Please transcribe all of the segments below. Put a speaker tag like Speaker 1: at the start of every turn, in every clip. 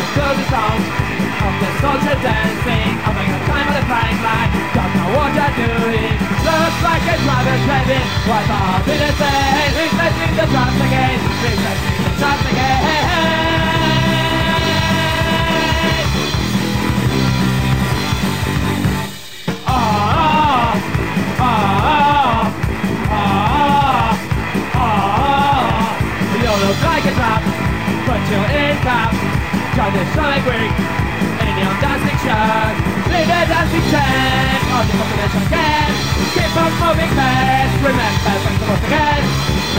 Speaker 1: to the sound of the soldier dancing, having a time of the flying line. Don't know what you're doing. Looks like a driver driving. Are we to Got this stomach weak in your dancing shirt. Leave the dancing chain on the population again. Keep on moving fast. Remember when to move again.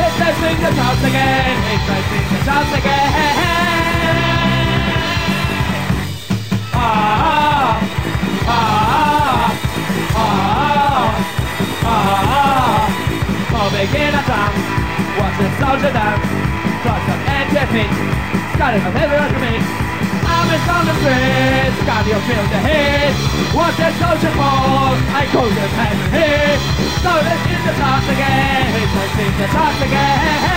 Speaker 1: It's the swing the toss again. It's the swing the toss again. Ah, ah, ah, ah, ah. A dance, watch the soldier dance. Cross up and your starting with every other I'm on the got you feel the heat. Watch the soldier fall, I call the time and hit. So let's hit the toss again, let's hit the toss again.